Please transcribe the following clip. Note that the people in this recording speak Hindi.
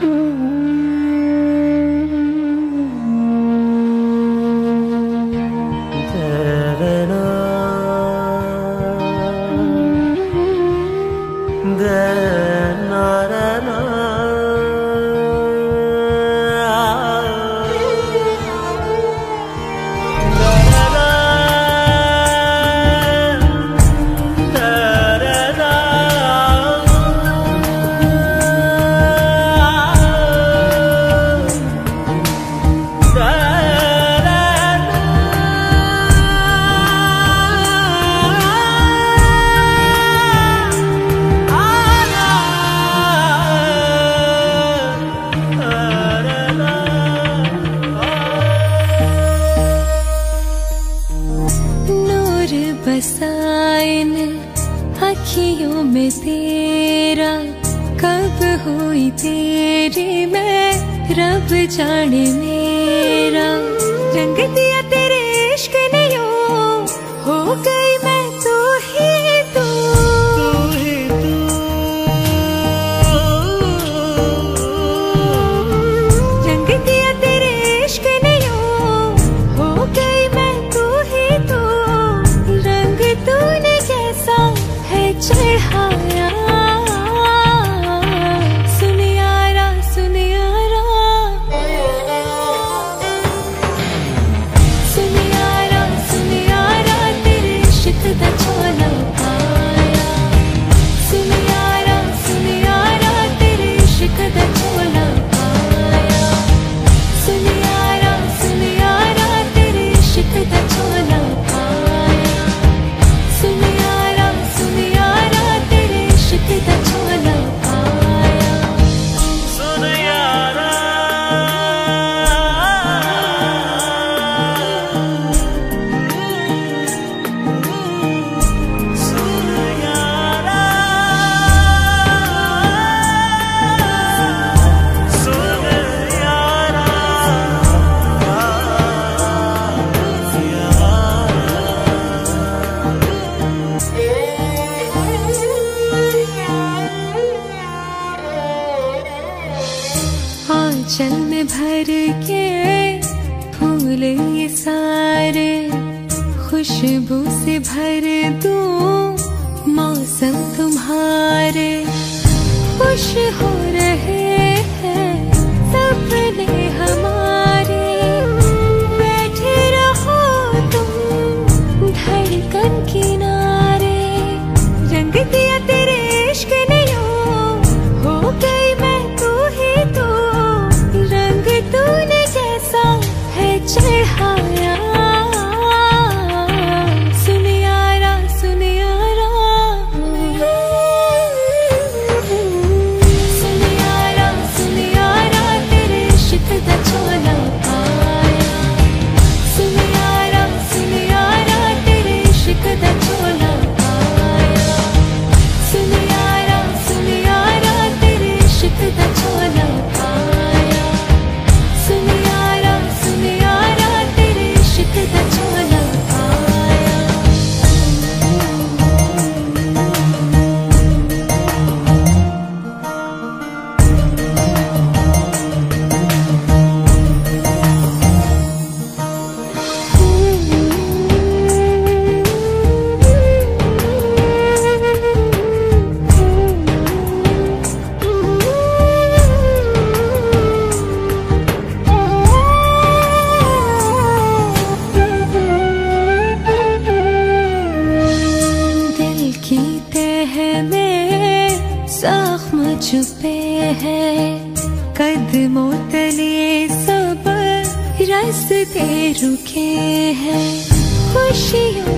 Mm-hmm. आँखियों में तेरा कब हुई तेरे मैं रब जाने मेरा। चल में भर के फूल ये सारे। खुशबू से भर दू मौसम तुम्हारे। खुश हो रहे है में जख्म छुपे हैं। कदमों तले सब रास्ते रुके हैं। खुशियों